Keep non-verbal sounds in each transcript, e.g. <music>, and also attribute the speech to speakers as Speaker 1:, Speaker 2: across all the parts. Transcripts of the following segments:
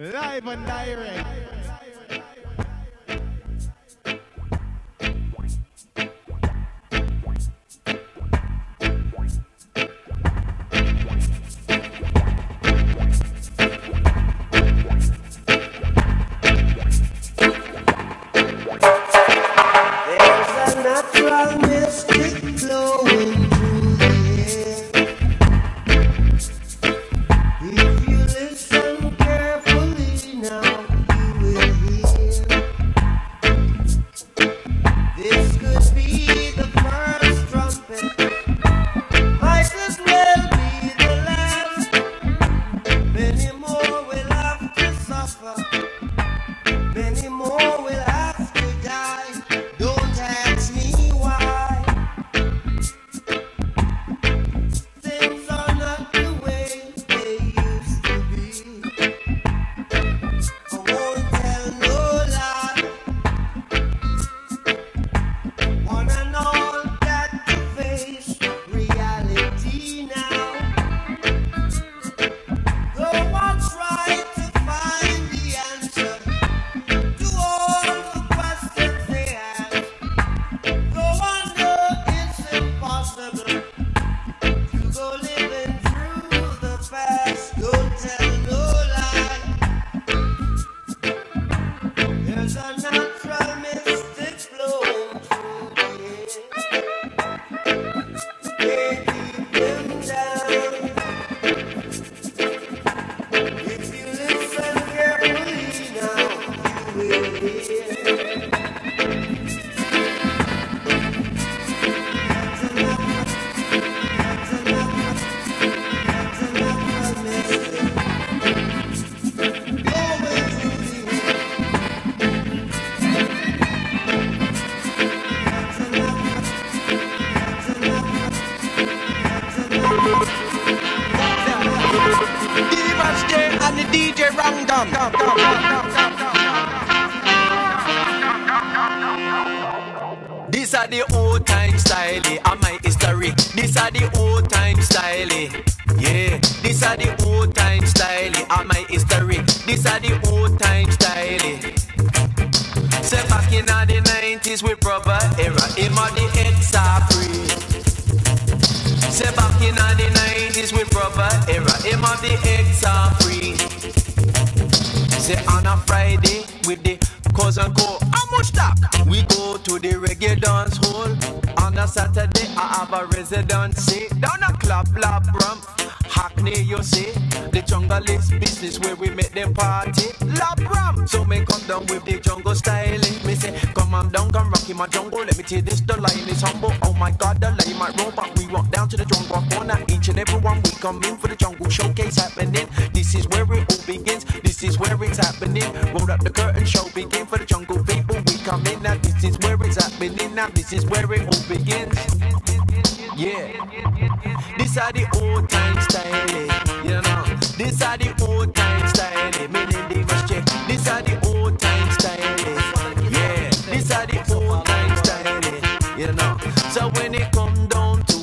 Speaker 1: Live and direct.
Speaker 2: Are the
Speaker 3: old time style, eh? yeah. This are the old time style, eh? and my history. This are the old time style. Eh? Say back in the 90s with proper era, him on the X are free. Say back in the 90s with proper era, him on the X are free. Say on a Friday with the cousin go, how much that? We go to the reggae dance hall. On a Saturday I have a residency down a club, Labyrinth. Hackney, you see, the jungle is business where we make them party. Labyrinth, so me come down with the jungle styling. Me say, come on down, come rock in my jungle. Let me tell this, the line is humble. Oh my God, the line might roll, but we walk down to the jungle corner. Each and every one we come in for the jungle showcase happening. This is where it all begins. This is where it's happening. Roll up the curtain, show begin for the jungle people. We come in now. This is where it's happening now. This is where it all begins. Yeah. This are the old time style, you know. This are the old time style, meaning they must check. This are the old time style, yeah. This are the old time style, you know. So when it come down to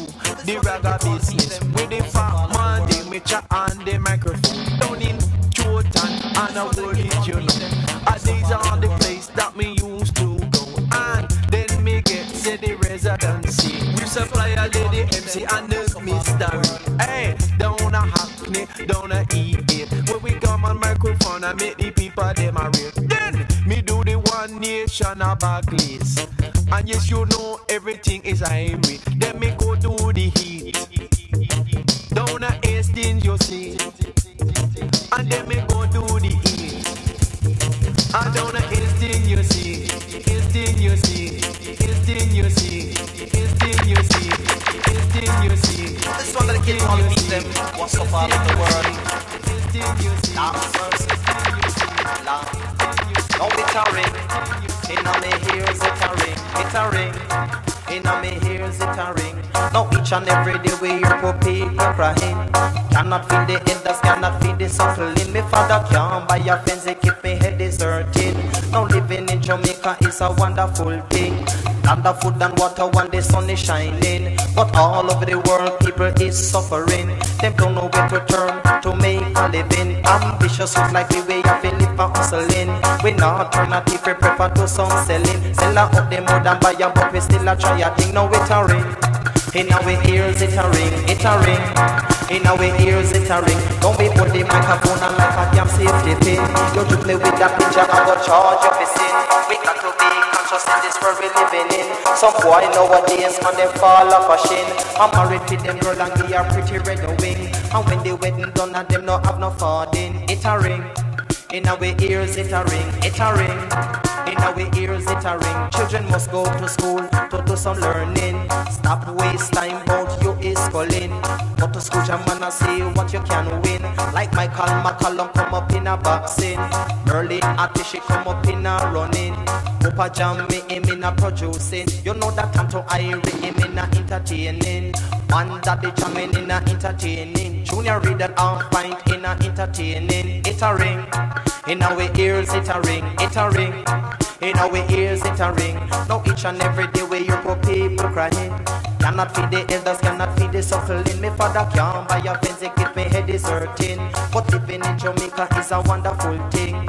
Speaker 3: the ragga business, with the fat man, the mitcha and the microphone, down in Jordan and a world it, you know. And these are the place that me used the residency. We supply a lady MC and the mystery. Hey, down a Hackney, down a E8. When we come on microphone I make the people them a real. Then me do the one nation of Bagleys. And yes, you know everything is highway. Then me go to the heat. Down a Hastings, you see. And then me go to the heat. And down a Hastings, you see. Hastings, you see. Hastings, you see. Hastings, you see. Hastings, you see.
Speaker 4: This one gonna kill all the beat them. What's up all over the world?
Speaker 3: Dancers.
Speaker 4: Now it a ring. Inna me ears it a ring. It a ring. Inna me ears it a ring. Now each and every day we hear poor people crying. Cannot feed the elders, cannot feed the suckling. Me father can't buy a fence, they keep me head deserted. Now living in Jamaica is a wonderful thing. Land of food and water when the sun is shining. But all over the world, people is suffering. Them don't know where to turn. to make a living. Ambitious with like we way of live for hustling. We not alternative, we prefer to some selling. Sell out of the more than buy a but we still a try a thing. Now it a ring. In our ears it a ring, it a ring. In our ears it a ring. Don't be put the microphone on like a damn safety pin. Don't you play with that picture, I go charge you for sin. We got to be conscious in this world we living in. Some boy nowadays man they fall off a shin. I'm married with them girl and they are pretty red wing. And when the wedding done and them no have no farding, it a ring. In our ears it a ring, it a ring. In our ears it a ring. Children must go to school to do some learning. Stop waste time about you is calling. Go to school jam and see what you can win. Like Michael McCallum come up in a boxing. Early Atishi come up in a running. Papa Jam me him in a producing. You know that time to Irie him in a entertaining. One daddy jamming in a entertaining. Junior reader and find in a entertaining. It a ring. In our ears it a ring. It a ring. In our ears it a ring. Now each and every day we hear poor people crying. Cannot feed the elders, cannot feed the suckling. Me father can't buy a fence, keep me head is hurting. But living in Jamaica is a wonderful thing.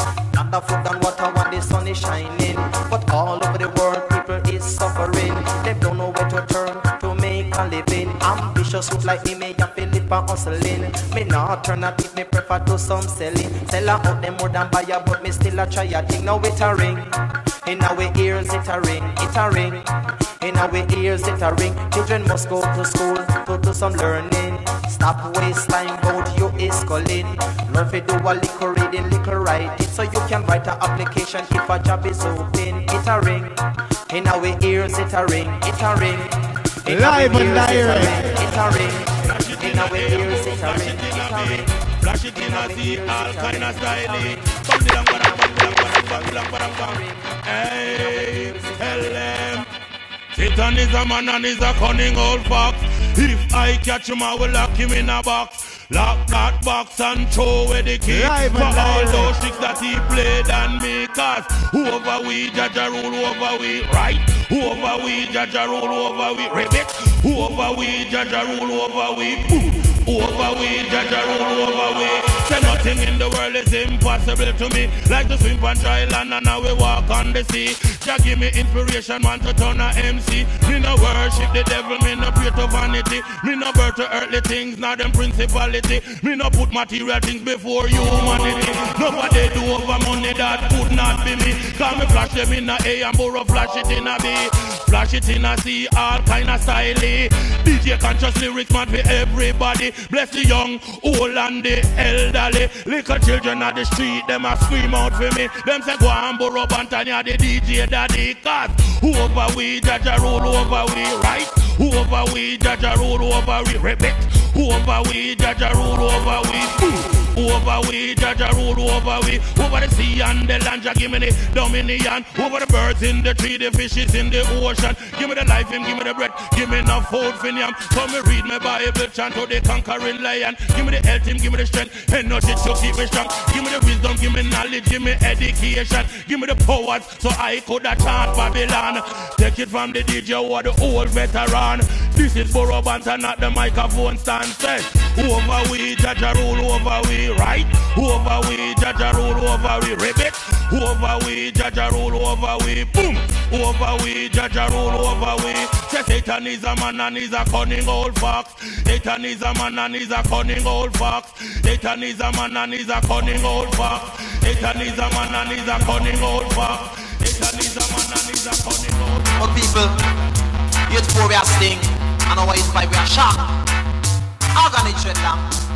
Speaker 4: Food and water when the sun is shining. But all over the world, people is suffering. They don't know where to turn to make a living. Youth like me, me a feel it for hustling. Me not alternative, me prefer do some selling. Sell out them more than buy but me still a try a thing. Now it a ring. In our ears it a ring, it a ring. In our ears it a ring. Children must go to school to do some learning. Stop waste time about you is calling. Learn to do a little reading, little writing, so you can write an application if a job is open. It a ring. In our ears it a ring, it a ring. In
Speaker 5: Live and direct.
Speaker 4: It's a ring. In our ears, it's a ring. It's a ring.
Speaker 6: Flash it in a sea, all kind of styling. Bang the lamb, bang the lamb, bang the lamb, bang the lamb. Hey, tell them. Satan is a man and he's a cunning old fox. If I catch him, I will lock him in a box. Lock that box and throw away the key.
Speaker 5: Live
Speaker 6: For all those tricks that he played on me. Cause whoever we judge a rule over we, right? Whoever we judge a rule over we, ribbit. Whoever we judge a rule over we, boom. Over we, judge a rule over we. Say nothing in the world is impossible to me. Like to swim on dry land and now we walk on the sea. Jah give me inspiration, man, to turn a MC. Me no worship the devil, me no pray to vanity. Me no birth to earthly things, not them principality. Me no put material things before humanity. Nobody do over money that could not be me. Cause me flash them in a A and borrow flash it in a B. Flash it in a C, all kind of style. DJ conscious lyrics, man, for everybody. Bless the young, old and the elderly. Little children at the street, them a scream out for me. Them say go and borrow Bantanya, the DJ daddy. Cause whoever we judge a rule over we, right? Whoever we judge a rule over we, repeat. Whoever we judge a rule over we, boom. Over we, judge a rule over we. Over the sea and the land, Jah give me the dominion. Over the birds in the tree, the fishes in the ocean. Give me the life, him, give me the breath. Give me enough food for yam. So me read my Bible, chant to the conquering lion. Give me the health, him, give me the strength. Shit to keep me strong. Give me the wisdom, give me knowledge, give me education. Give me the powers, so I could chant Babylon. Take it from the DJ or the old veteran. This is Burro Banton, not the microphone stand set. Over we, judge a rule over we, right? Over we, judge a rule over we, ribbit. Over we, judge a rule over we, boom. Over we, judge a rule over we. Say Satan is a man and he's a cunning old fox. Satan is a man and he's a cunning old fox. Satan is a man and he's a cunning old fox. Satan is a man and he's a cunning old fox. Satan is a man and he's a cunning old fox.
Speaker 7: But people, youth poor we are sting, and our youth fight we are shock. Organic tread down.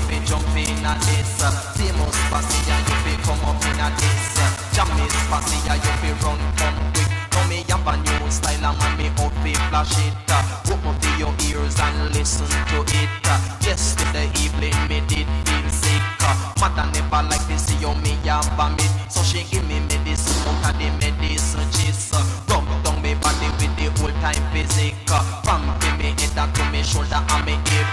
Speaker 7: be jumping a this. Famous passing, yeah, you be come up in a this. Jammies passing, yeah, you be run come quick. Now me have a new style and when me out be flash it. Open up your ears and listen to it. Yesterday evening me did feel sick. Mother never like to see you me a vomit, so she give me medicine out of the medicine cheese. Me body with the whole time physic. From me head up to me shoulder and me hip.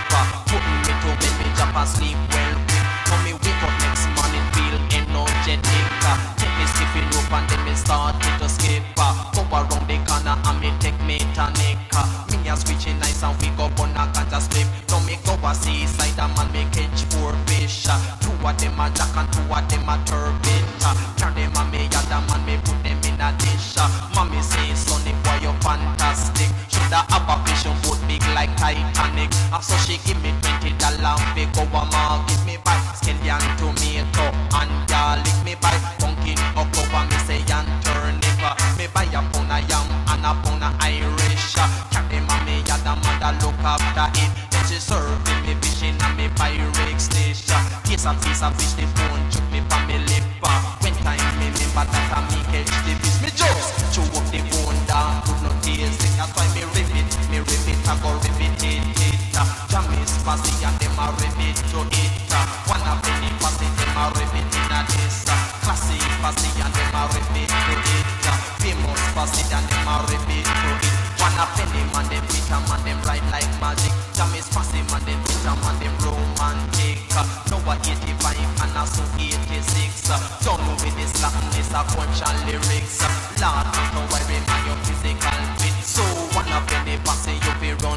Speaker 7: Put me to bed, me drop asleep well quick. Now me wake up next morning feel energetic. Take me skipping rope and then me start to skip. Go around the corner and me take me tonic. Me a switching nice and we go on a ganja slip. Now me go a seaside and man me catch four fish. Two of them a jack and two of them a turbid. Turn them a me other man me put them in a dish. Mommy say fantastic. Shoulda have a vision boat big like Titanic. So she give me twenty dollar fi go a market me buy scallion tomato and garlic me buy pumpkin okra me say and turnip. Me buy a pound of yam and a pound of Irish. Carry mommy other mother look after it. Then she serving me fishing and me Pyrex dish. Uh, Taste a piece of fish the bone chook me pa me lip. Uh, when time me remember that I Jam fussy and them a rip it to it. Uh. One a penny fussy, them a rip it in a this. Uh. Classic fussy and them a rip it to it. Uh. Famous fussy and them a rip it to it. One a penny man, them beat a man, them ride like magic. Jam is fussy man, them beat a man, them romantic. Now a 85 and a so 86. Don't know with this this a punch and lyrics. Lord, don't worry man, your physical fit. So one a penny fussy, you be run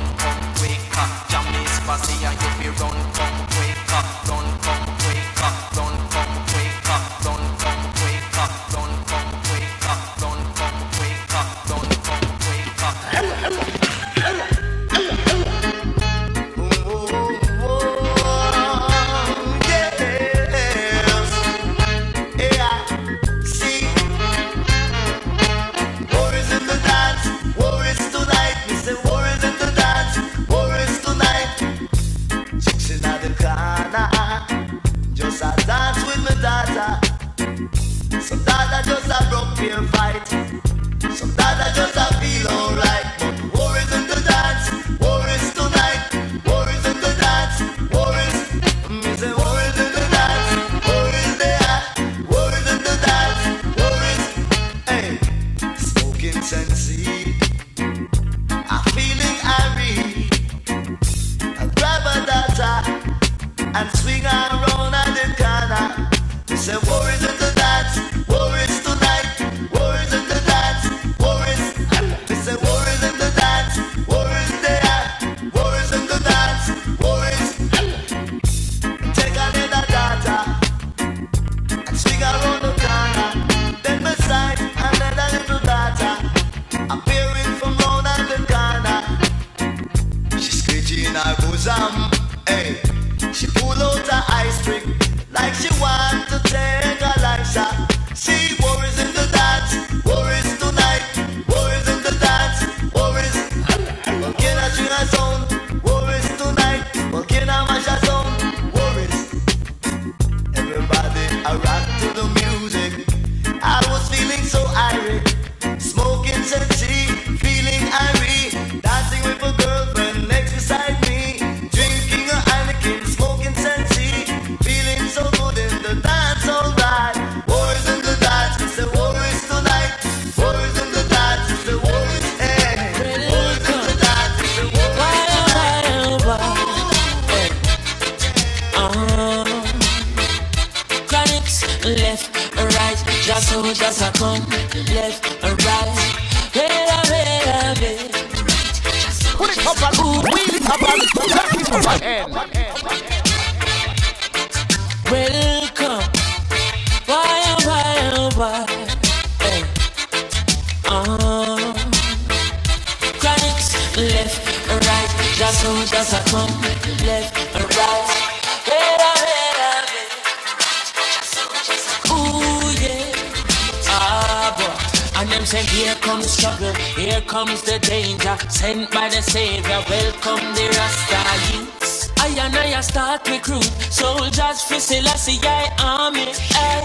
Speaker 8: Start recruit soldiers for Selassie I army. Hey.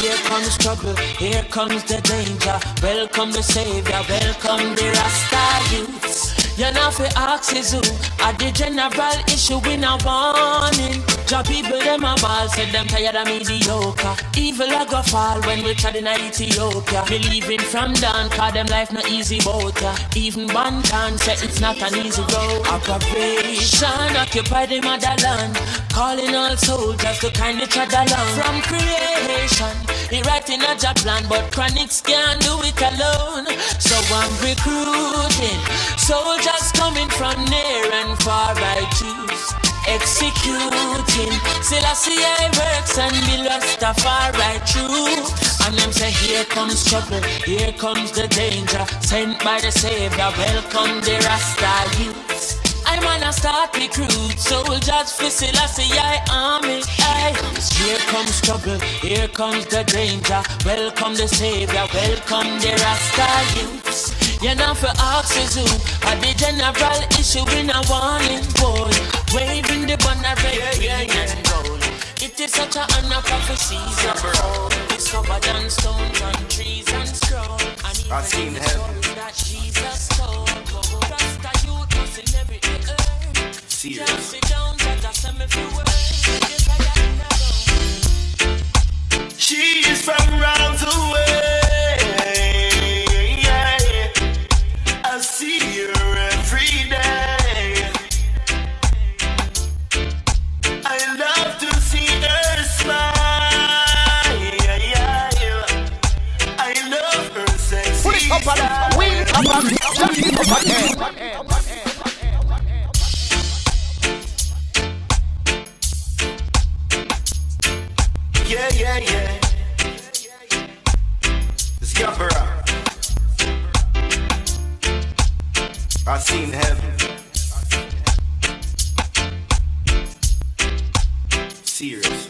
Speaker 8: Here comes trouble, here comes the danger. Welcome the Savior, welcome the Rasta youths. You know fi ask is who? At the general issue we no warning? Job people them a ball Said them tired of mediocre. Evil a go fall when we're tried in Ethiopia. Believing from down Cause them life no easy boat Even one can say it's not an easy road. Operation occupy the motherland Calling all soldiers to kind each other along From creation He writing a job plan But Chronixx can't do it alone So I'm recruiting Soldiers coming from near and far I choose executing. Selassie I works and far right through. And them say, Here comes trouble, here comes the danger. Sent by the Savior, welcome the Rasta youths. I'm on a start recruit, soldiers for Selassie I army. Aye. Here comes trouble, here comes the danger. Welcome the Savior, welcome the Rasta youths. You know for who are the general issue in a warning boy. Waving the banner red, yeah. and gold. It is such a honor prophecy. Discovered on stones, on trees and scroll. And even
Speaker 9: I seen
Speaker 8: the story that Jesus told. Never.
Speaker 10: She is from round the way. I see her every day. I love to see her smile. I love her sexy
Speaker 11: Put it up
Speaker 10: style.
Speaker 11: and wheel it up and jack it up again.
Speaker 10: Yeah, yeah, yeah. It's Yuppera. I seen heaven. Serious.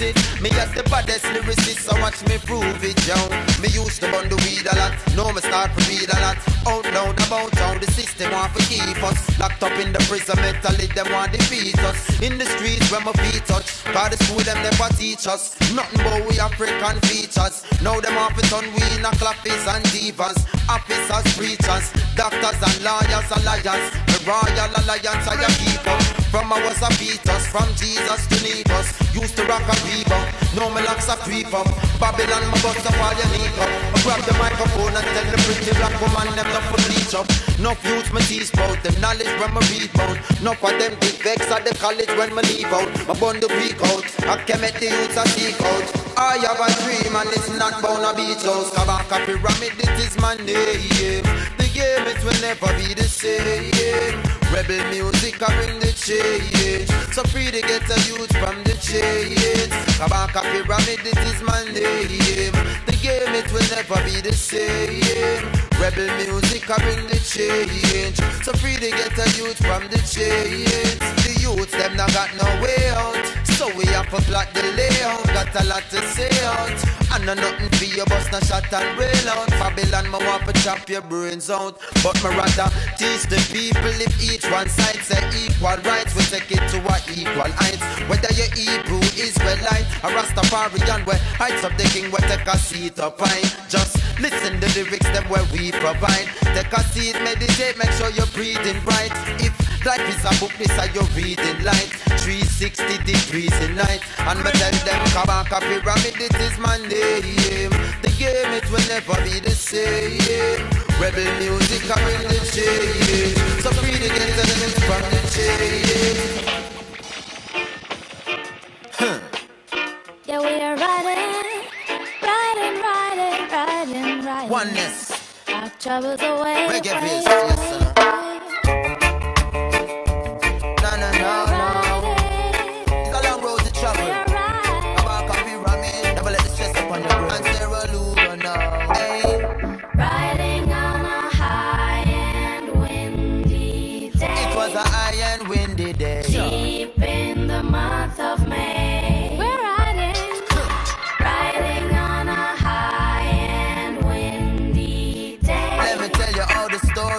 Speaker 10: it. Me at the baddest lyricist, so watch me prove it, yo. Me used to bun the weed a lot, no me start to read a lot. Out loud about how
Speaker 1: the system want to keep us. Locked up in the prison mentally, them want defeat us. In the streets where my feet touch, by the school them never teach us. Nothing but we African features. Now them off it on we in a clappies and divas, officers, preachers, doctors and lawyers and liars. Royal Alliance, I keep up. From our us, from Jesus to Nepos. Used to rock a beaver, no me locks a creep up. Babylon, my butts up all you need up
Speaker 12: college when me leave out. My bun the peak out. I can make the youths a seek out. I have a dream and it's not bound to beach house. Kabaka Pyramid, it is my name. The game it will never be the same. Rebel music, I bring the change. So free to get a youth from the chains. Kabaka Pyramid, it is my name. The game it will never be the same. Rebel music, I bring the change. So free to get a youth from the chains The youths, them not got no way out. So we have for plot the layout, got a lot to say out. And no nothing for your bust, no shot and rail out. Babylon, me want to chop your brains out. But me rather teach the people if each one side say equal rights, we take it to a equal heights. Whether you're Hebrew, Israelite, or Rastafarian, where heights of the king, we take a seat up high. Just listen to the lyrics, them where we provide. Take a seat, meditate, make sure you're breathing right. If life is a book, this are your reading light. 360 degrees in night. And me tell them, Kabaka Pyramid, it is my name. The game, it will never be the same. Rebel music, I'm in the chain. So free to get elements from the chain. Huh.
Speaker 13: Yeah, we are riding, riding, riding, riding, riding.
Speaker 12: Oneness.
Speaker 13: Our troubles away.
Speaker 12: Reggae biz, yes, sir.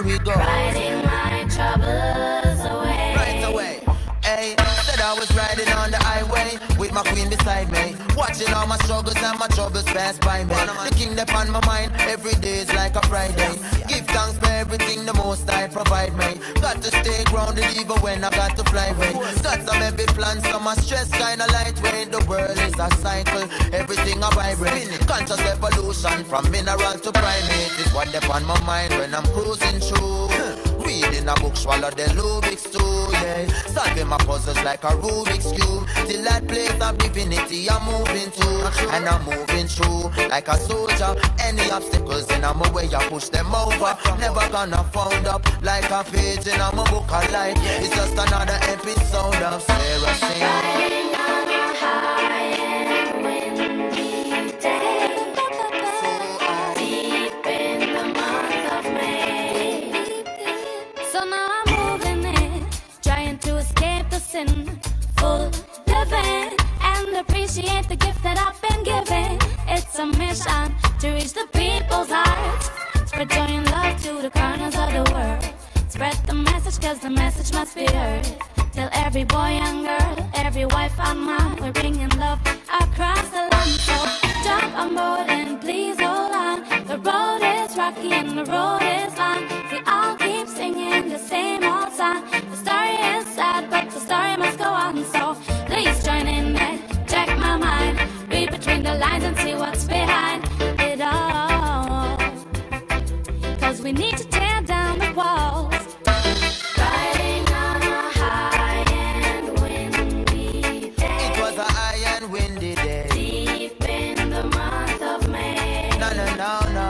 Speaker 12: The story queen beside me. Watching all my struggles and my troubles pass by me. The king up on my mind, every day is like a Friday. Give thanks for everything the most I provide me. Got to stay grounded even when I got to fly away. Got some heavy plans, so my stress kinda lightweight. The world is a cycle, everything I vibrate. Conscious evolution from mineral to primate is what they on my mind when I'm cruising through. Reading a book, swallow the Rubik's too, yeah. Solving my puzzles like a Rubik's cube. Till that place of divinity I'm moving to, and I'm moving through like a soldier. Any obstacles in my way, I push them over. Never gonna found up like a page in my book of life. It's just another episode of Sarah Singh.
Speaker 13: Appreciate the gift that I've been given. It's a mission to reach the people's hearts. Spread joy and love to the corners of the world. Spread the message, cause the message must be heard. Tell every boy and girl, every wife and man, we're bringing love across the land. So jump on board and please hold on. The road is rocky and the road is long. We all keep singing the same old song. The story is sad, but the story must go on. So please join in between the lines and see what's behind it all. Cause we need to tear down the walls. Riding on a high and windy day.
Speaker 12: It was a high and windy day.
Speaker 13: Deep in the month of May.
Speaker 12: No, no, no, no.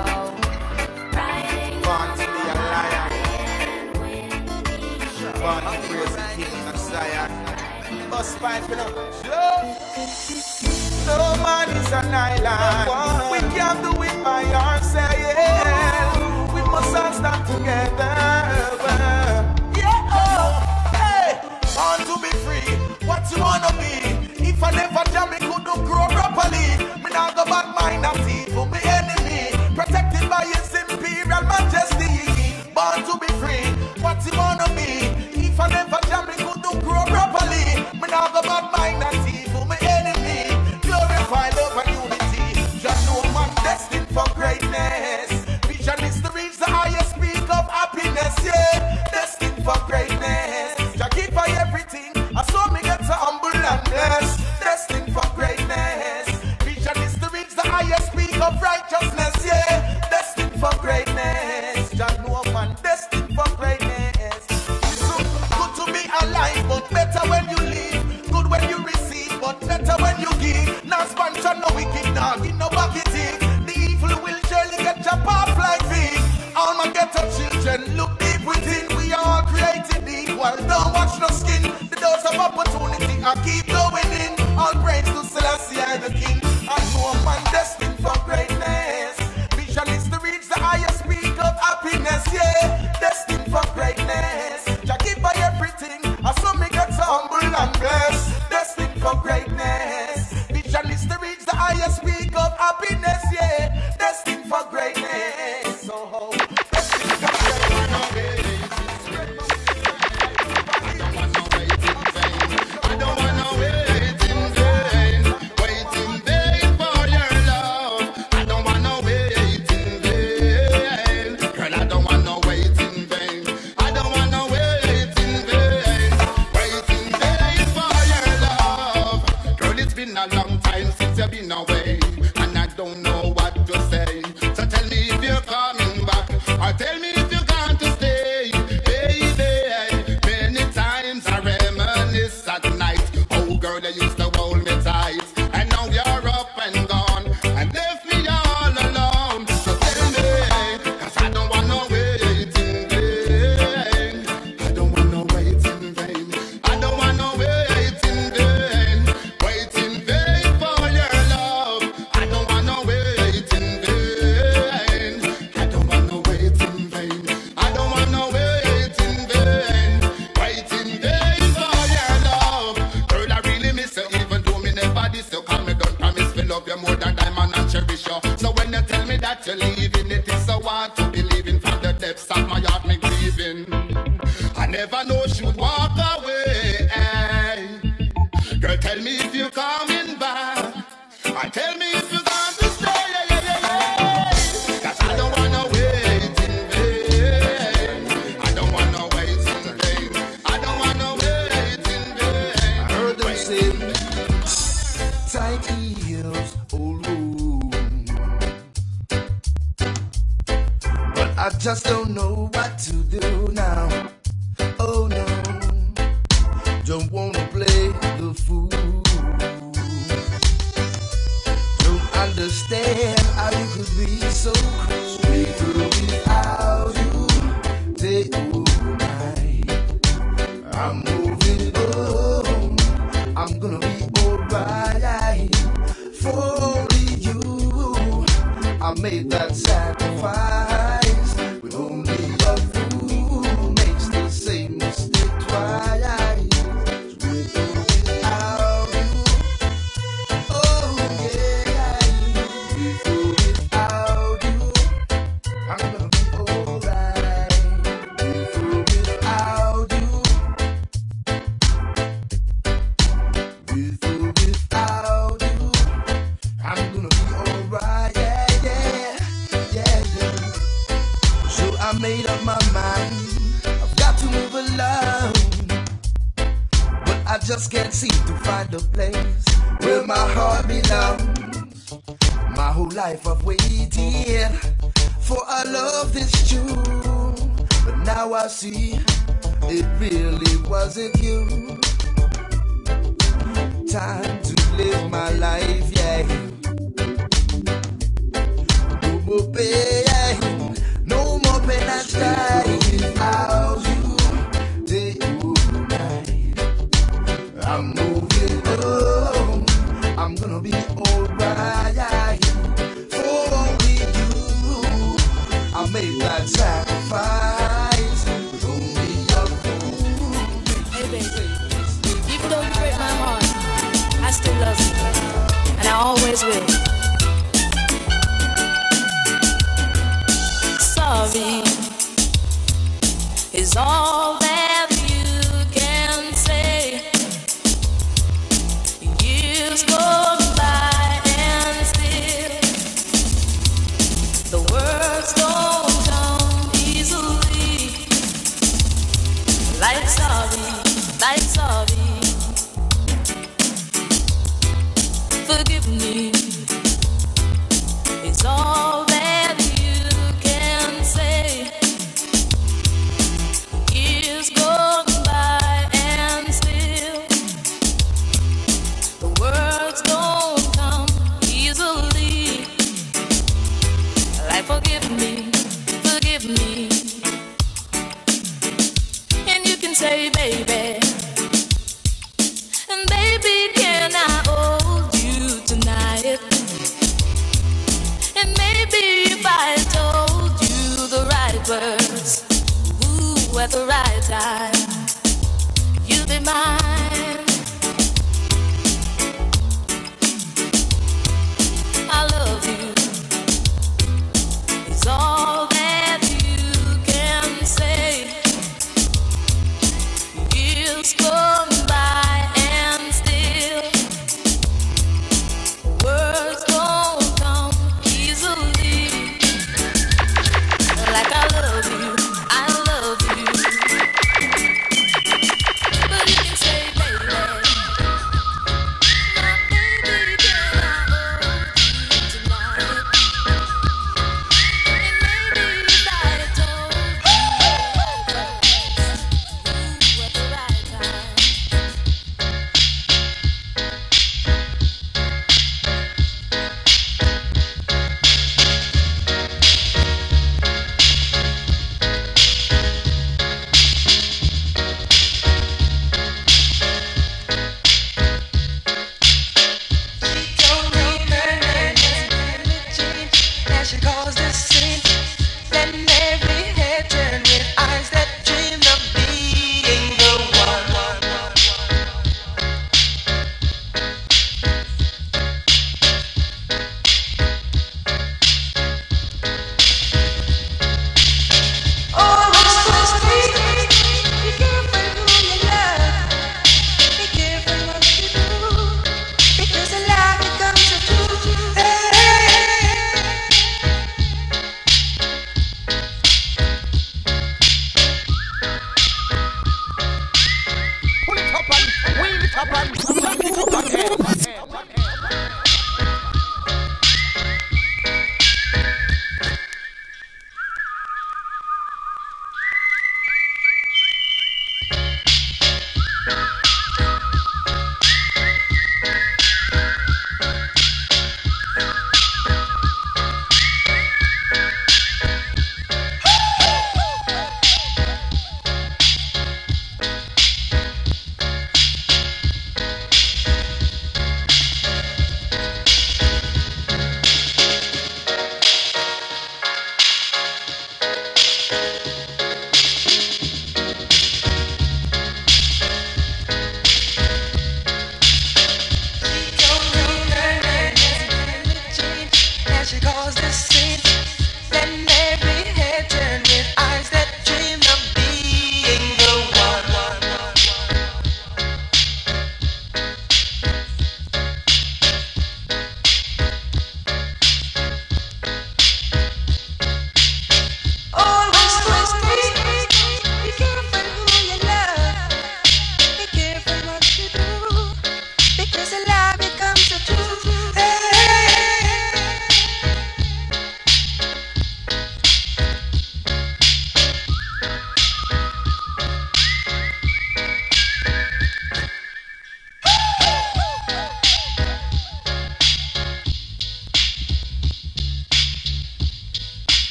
Speaker 13: Riding
Speaker 5: Born to be a lion, born to praise the King of Zion. Bust pipe, you know. No man is an island. We can't do it by ourselves. We must all stand together. Yeah, oh, hey, born to be free. What you wanna be? If I never jam, me could do grow properly. Me not go back mind of evil,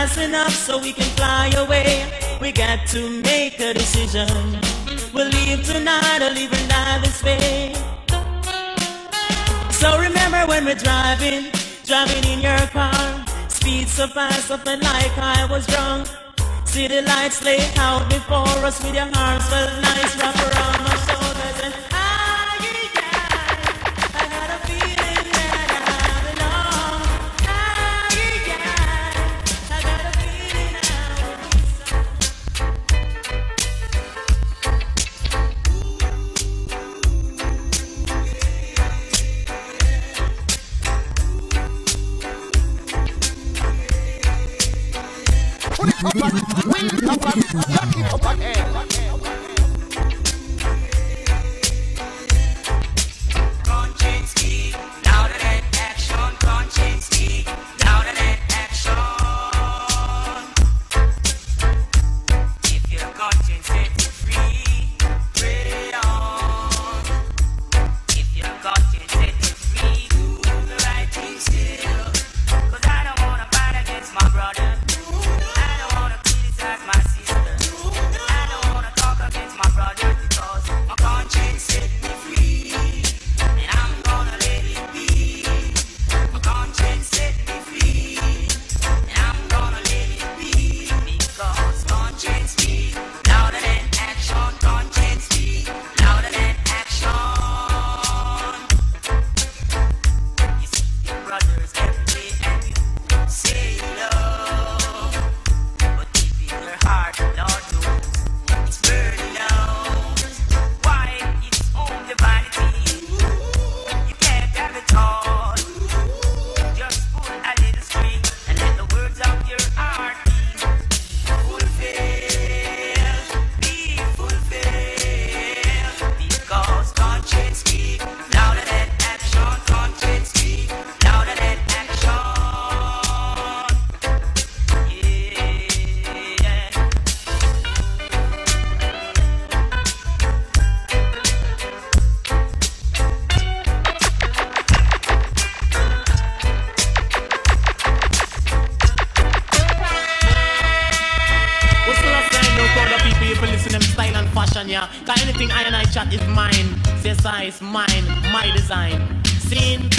Speaker 14: fast enough so we can fly away. We got to make a decision. We'll leave tonight or leave another way. So remember when we're driving, driving in your car. Speed so fast, something like I was drunk. See the lights lay out before us with your arms felt nice wrap
Speaker 7: Size, mine, my design. Seen?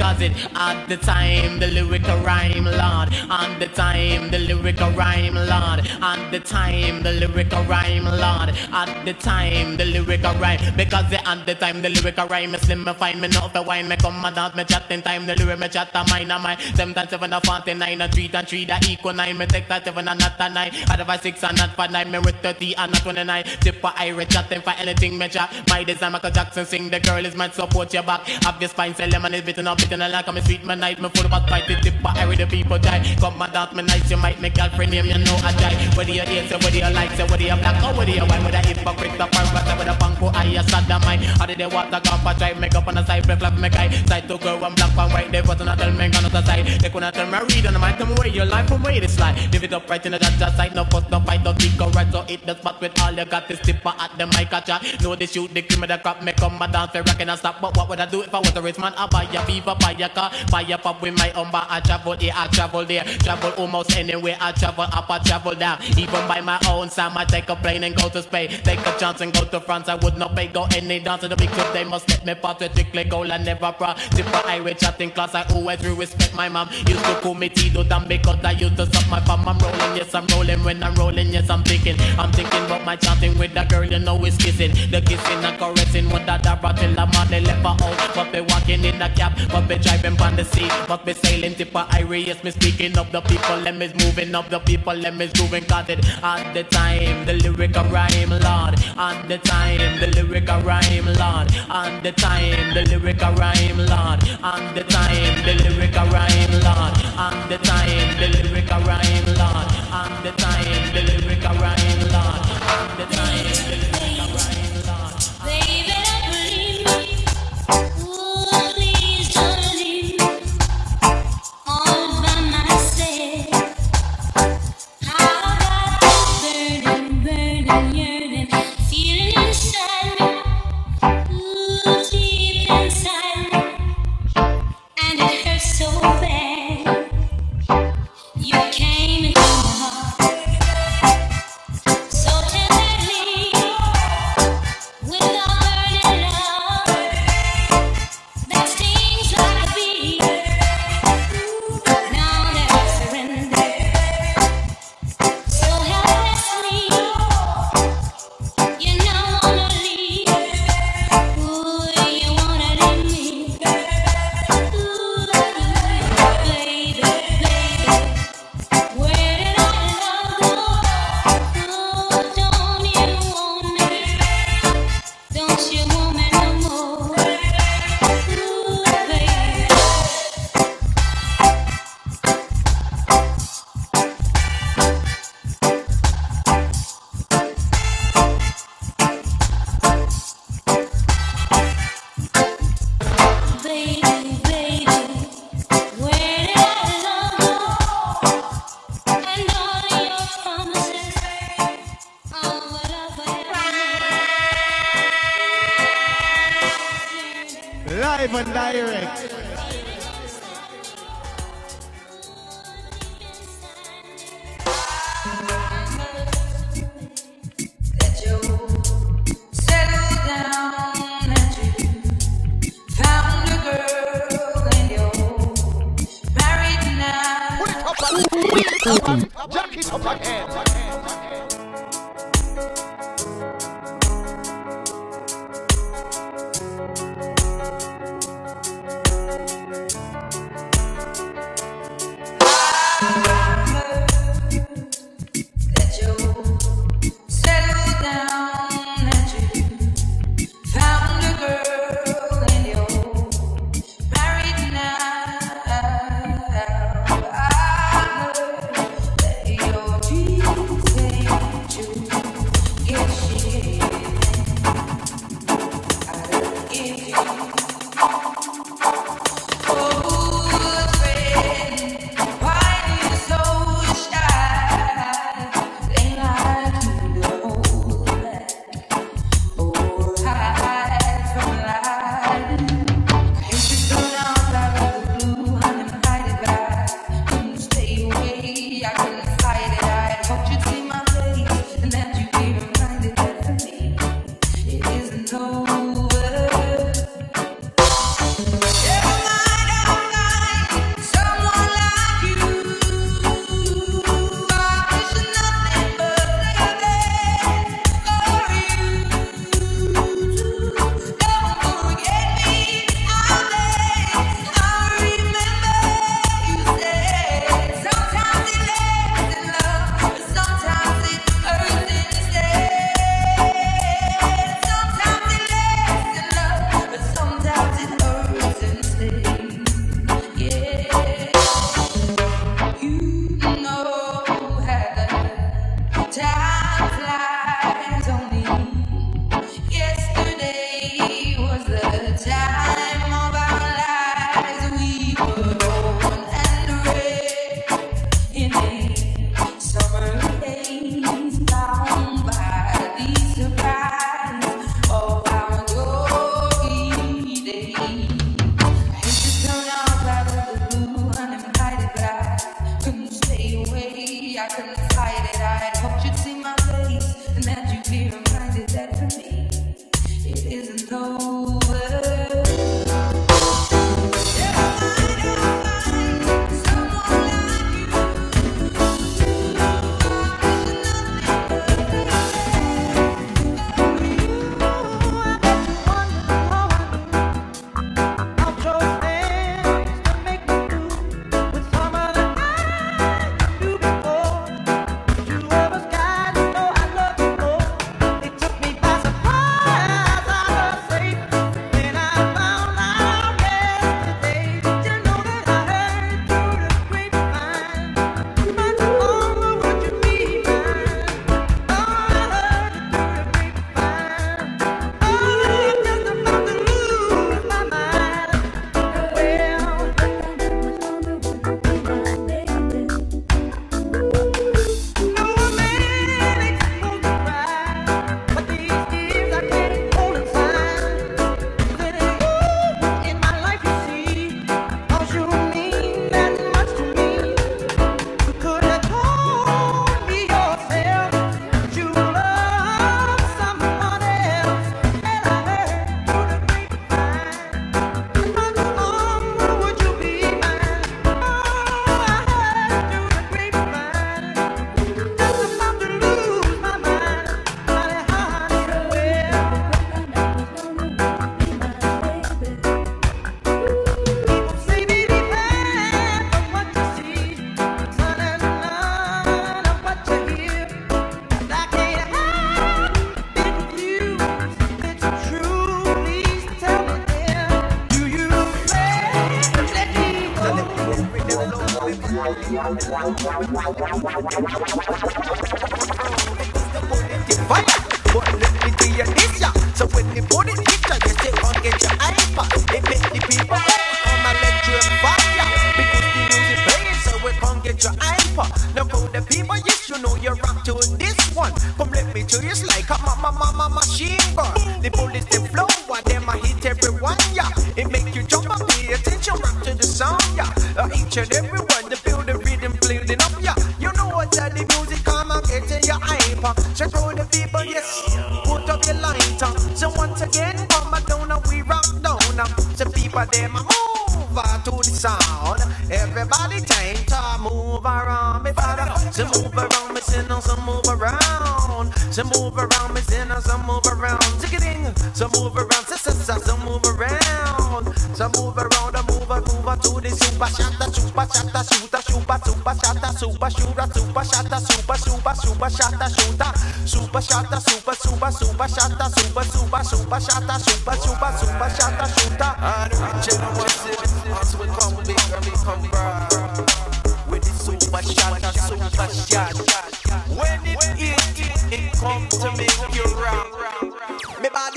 Speaker 7: Because it at the time the lyrical rhyme, Lord. On the time the lyrical rhyme, Lord. On the time the lyrical rhyme, Lord. At the time the lyrical rhyme, because it at the time the lyrical rhyme slim. Me find me not the wine, me come and dance, me chat in time. The lyric me chat a mine, a mine. Seven times seven a forty nine, a three and three that equal nine. Me take that seven and not a nine. Out of a six and not for nine. Me with thirty and not twenty nine. Tippa Irie chatting for anything me chat. My design Michael Jackson sing. The girl is mad support your back. Have your spine, say lemon is bitten up, bitten like I'm a sweet man night, me full of fight the tip, but I read the people die. Come my dance, me nice, you might make girlfriend name, you know I die. Whether you hate, whether you like, whether you black or whether you white, with a hypocrite, the parrot, with a punk, I a sad mind. How did they walk the camp, I try make up on the side, flip, make eye. Side to go, I'm black and white, they wasn't tell me, on the side. They couldn't tell me, read on the mind, me where your life from where it's like. Live it up right in the judge side, no fuss, no fight, no think, go right, so it the spot with all you got, this tipper at the mic, catcher. Know they shoot, they cream, the crap, make come, my dance, they rockin' and stop, but what would I do if I was a rich man? I buy a beaver, buy a car, buy a up with my umber. I travel here, I travel there. Travel almost anywhere. I travel up, I travel down. Even by my own time, I take a plane and go to Spain. Take a chance and go to France. I would not pay go any dance to the big club. They must let me strictly goal. I never bra. Super Irish chatting class. I always respect my mom. Used to call me Tito Damn because I used to suck my fam. I'm rolling, yes, I'm rolling. When I'm rolling, yes, I'm thinking. I'm thinking about my chatting with that girl, you know, is kissing. The kissing and caressing. What that I brought till I'm on the left out. But be walking in the. But be driving on the sea. But be sailing Tippa Irie, me speaking of the people, let me moving up the people, let me moving it at the time, the lyric a rhyme, Lord. At the time, the lyric a rhyme, Lord. At the time, the lyric a rhyme, Lord. At the time, the lyric a rhyme, Lord. At the time, the lyric a rhyme, Lord. At the time, the lyric a rhyme, Lord.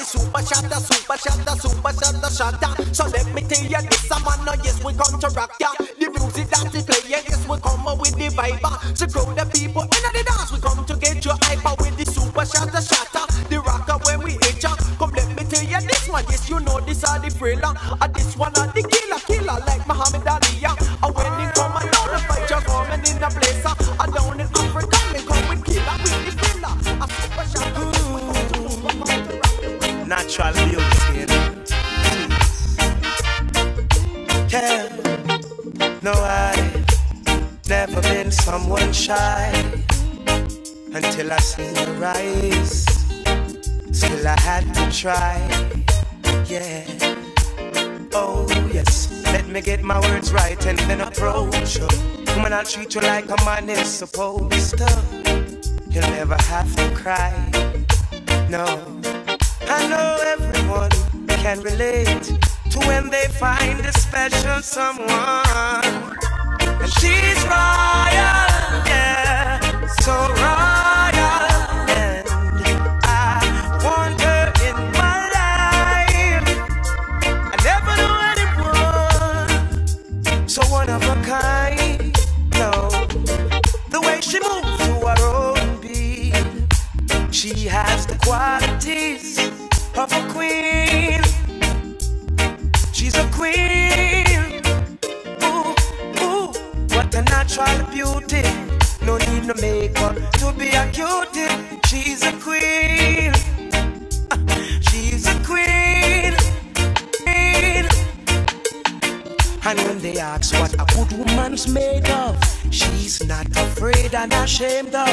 Speaker 3: Body super shatter, super shatter, super shatter, shatter. So let me tell you this, a man, no, yes, we come to rock ya. The music that we play, yes, we come up with the vibe. So crowd the people in the dance, we come to get your hyper with the super shatter, shatter. The rocker when we hit ya. Come let me tell you this one, yes, you know this are the thriller. And this one are the
Speaker 1: I'll treat you like a man is supposed to. You'll never have to cry. No. I know everyone can relate to when they find a special someone. And she's royal, yeah, so ashamed of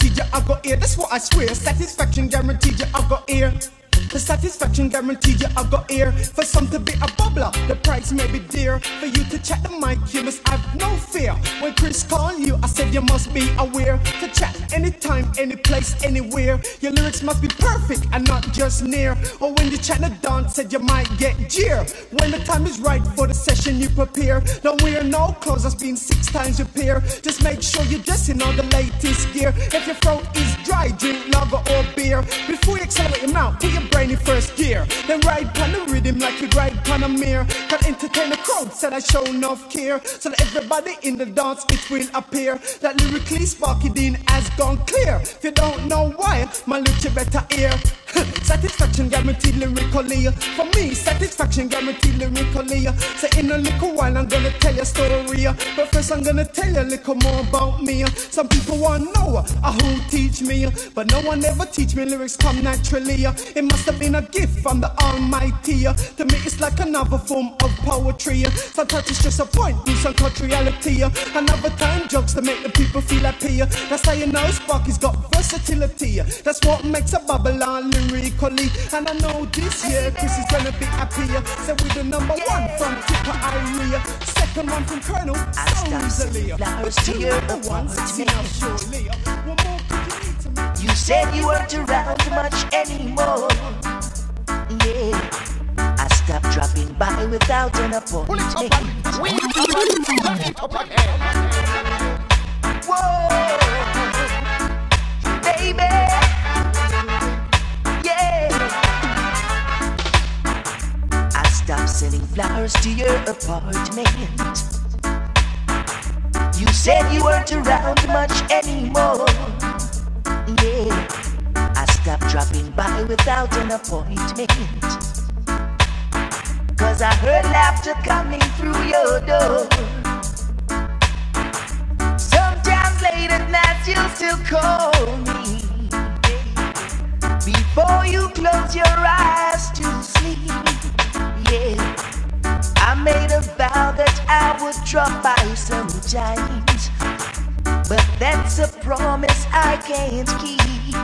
Speaker 15: guaranteed you I got ear. That's what I swear. Satisfaction guaranteed you I got ear. The satisfaction guaranteed you I've got ear For some to be a bubbler The price may be dear. For you to chat the mic You must have no fear. When Chris called you I said you must be aware. To chat anytime, any place, anywhere. Your lyrics must be perfect and not just near. Or when you chat the dance Said you might get jeer. When the time is right for the session you prepare. Don't wear no clothes that's been six times your peer. Just make sure you're dressing all the latest gear. If your throat is dry Drink lager or beer. Before you accelerate your mouth Put your brain in first gear Then ride pan the rhythm like you ride pan a mirror. Can entertain the crowd Said I show enough care. So that everybody in the dance it will appear. That lyrically Sparky Dean has gone clear. If you don't know why My little better ear <laughs> Satisfaction guaranteed lyrically. For me, satisfaction guaranteed lyrically. Say in a little while, I'm gonna tell you a story. But first, I'm gonna tell you a little more about me. Some people want to know uh, who teach me, but no one ever teach me. Lyrics come naturally. It must have been a gift from the Almighty. To me, it's like another form of poetry. Sometimes it's just a point, some cut reality. Another time, jokes to make the people feel happy. That's how you know Sparky's got versatility. That's what makes a Babylon lyrically. And I know this year Chris is gonna be happier. So we're the number one from Tippa Irie. Second one from Colonel Sounds But two number ones, me, I'm surely. One more could you need to make
Speaker 16: You said you weren't around much anymore. Yeah. I stopped dropping by without an appointment. Whoa, baby. I stopped sending flowers to your apartment. You said you weren't around much anymore. Yeah. I stopped dropping by without an appointment. Cause I heard laughter coming through your door. Sometimes late at night you'll still call me. Before you close your eyes to sleep. Yeah. I made a vow that I would drop by sometimes. But that's a promise I can't keep.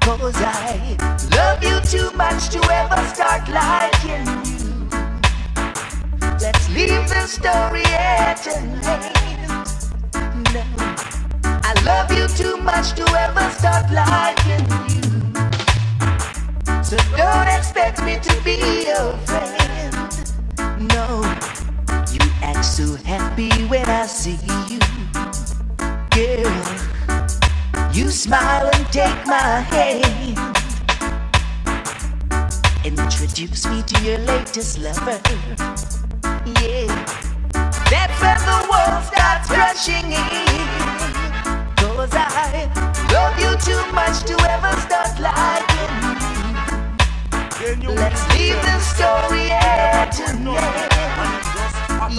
Speaker 16: Cause I love you too much to ever start liking you. Let's leave the story at an end. No, I love you too much to ever start liking you. So don't expect me to be your friend. No, you act so happy when I see you. Girl, you smile and take my hand. Introduce me to your latest lover. Yeah, that's when the world starts rushing in. Cause I love you too much to ever start liking you. Let's leave the story at an end.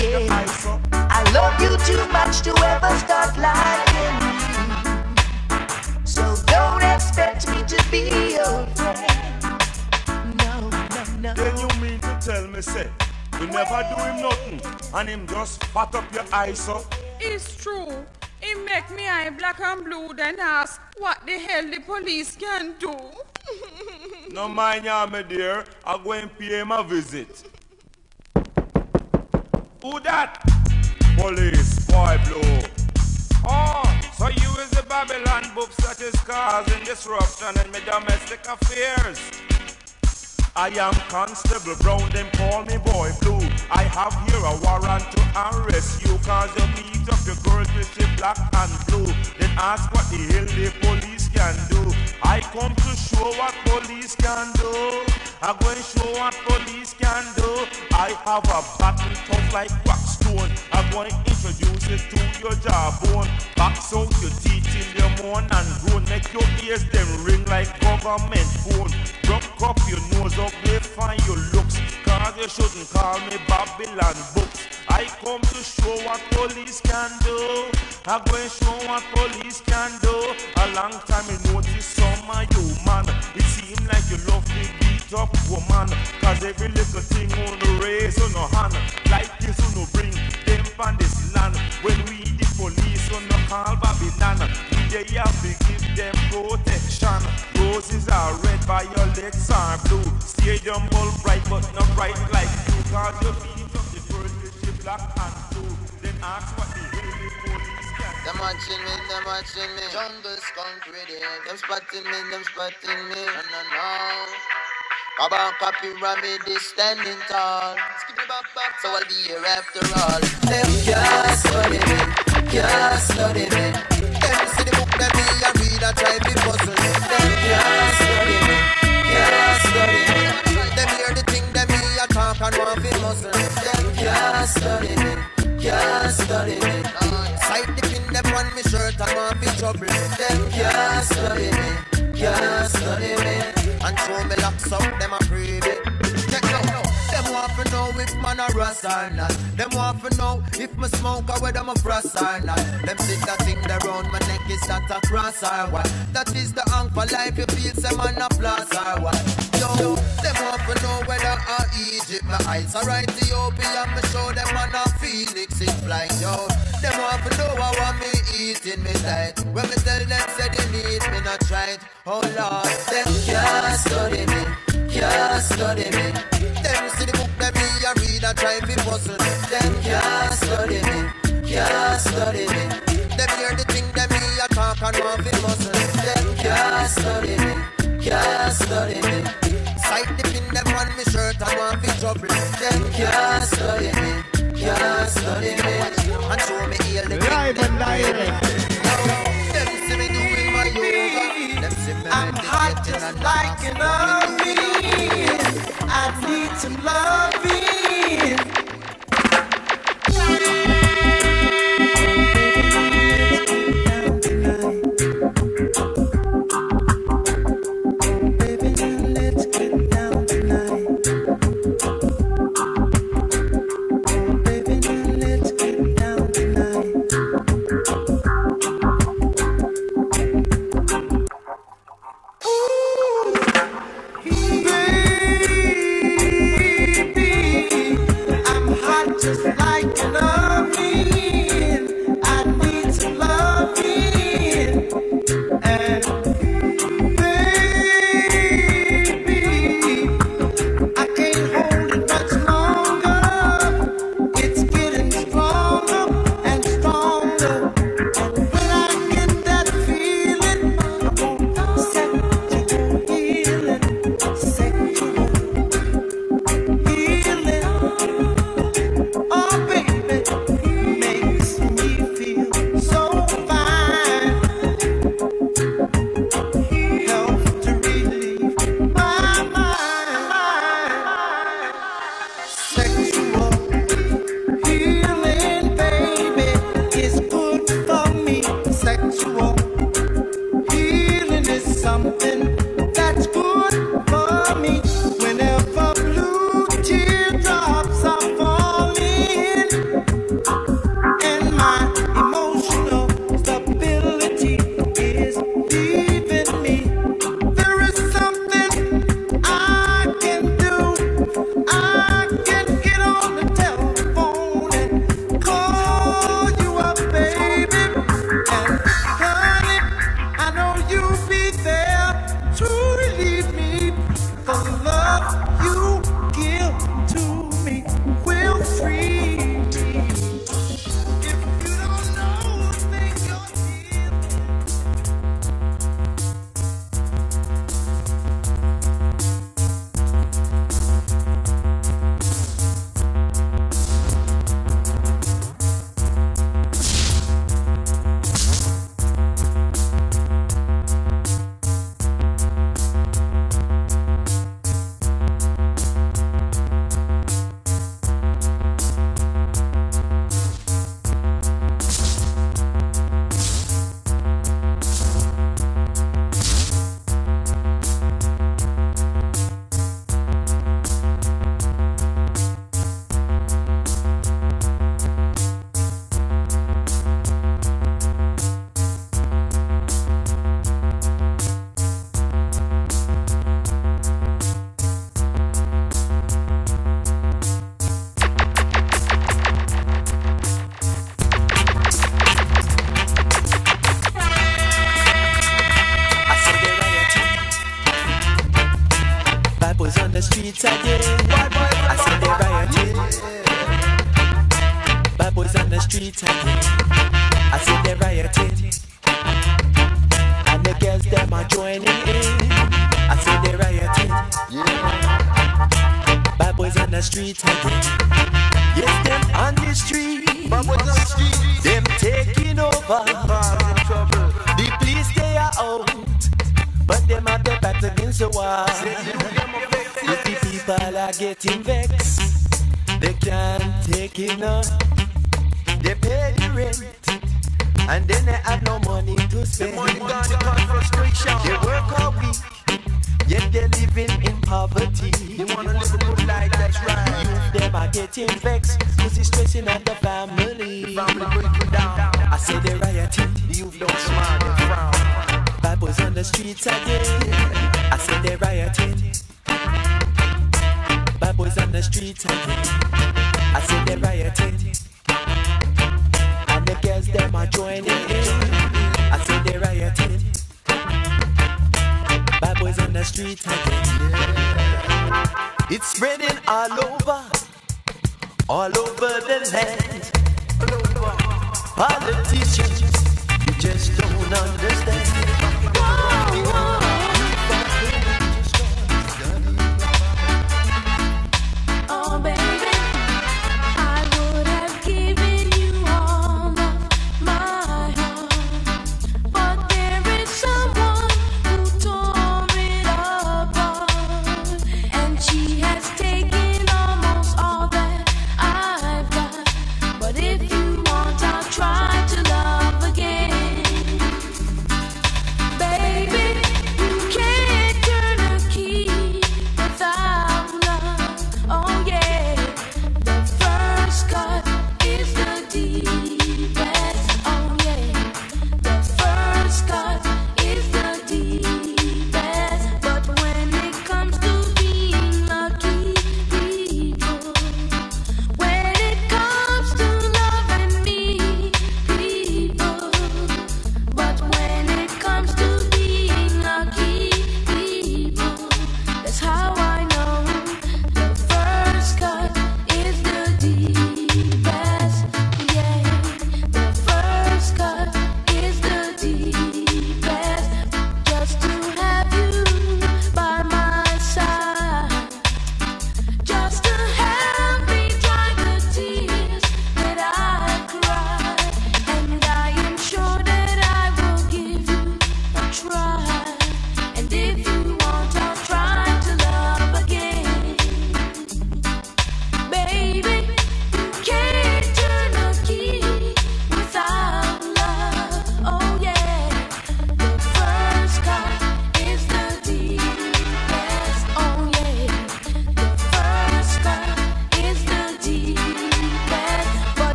Speaker 16: Yeah, I love you too much to ever start liking you. So don't expect me to be your friend. No, no, no.
Speaker 6: Then you mean to tell me, say, you never do him nothing, and him just fat up your eyes up?
Speaker 17: It's true. It make me eye black and blue, then ask what the hell the police can do. <laughs>
Speaker 6: No mind ya, my dear. I go and pay a visit. Who that? Police, boy blue. Oh, so you is the Babylon books that is causing disruption in my domestic affairs. I am Constable Brown, them call me Boy Blue. I have here a warrant to arrest you cause you beat up your girls with your black and blue. Then ask what the hell the police can do. I come to show what police can do. I'm going to show what police can do. I have a battle tough like rock stone. I'm going to introduce it to your jawbone. Box out your teeth till you moan and groan. Make your ears them ring like government phone. Rock up your nose up, they find your looks. Cause you shouldn't call me Babylon books. I come to show what police can do. I go to show what police can do. A long time I noticed some of you man. It seem like you love me beat up woman. Cause every little thing on the race on no hand. Like this on no bring them from this land. When we the police on no call Babylon. We they have to give them protection. Roses are red, violets are blue. Stadium ball bright, but not bright like you. Cause you black and blue. Then ask what the hell the police can.
Speaker 12: Them watching me, them watching me. Jungle skunk ready. Them spotting me, them spotting me. No, no, no. Kabaka Pyramid is standing tall. So I'll be here after all. Them can't study me, can't study me. Them see the book that me a read, I try me puzzle. Them can't me talk and want fi muzzle. Them can't study me, can't study me. Side the pin them on me shirt and want fi trouble. Them can't study me, can't study me. and show me locks up, them a privy. Check if man a Ross or not. Them want to know if me smoke or whether me frost or not. Them think that thing that round my neck is that a cross or what? That is the hang for life. You feel some man a plus or what? Yo, them want to know whether I Egypt my eyes are right Ethiopia. Me show them man a Phoenix in flight. Yo, them want to know how I me eating me diet. When me tell them say they need me not try it. Oh Lord, them can't study me, can't study me. Them see the book that me a read and try to puzzle. Them can't study me, can't study me. Them hear the thing that me a talk and want to muscle. Them can't study me, can't study me. Sight the pin them on me shirt and want to trouble. Them can't study me, can't study me. And show me heal the
Speaker 18: Live and direct.
Speaker 1: I'm hot just like an oven. I need some loving.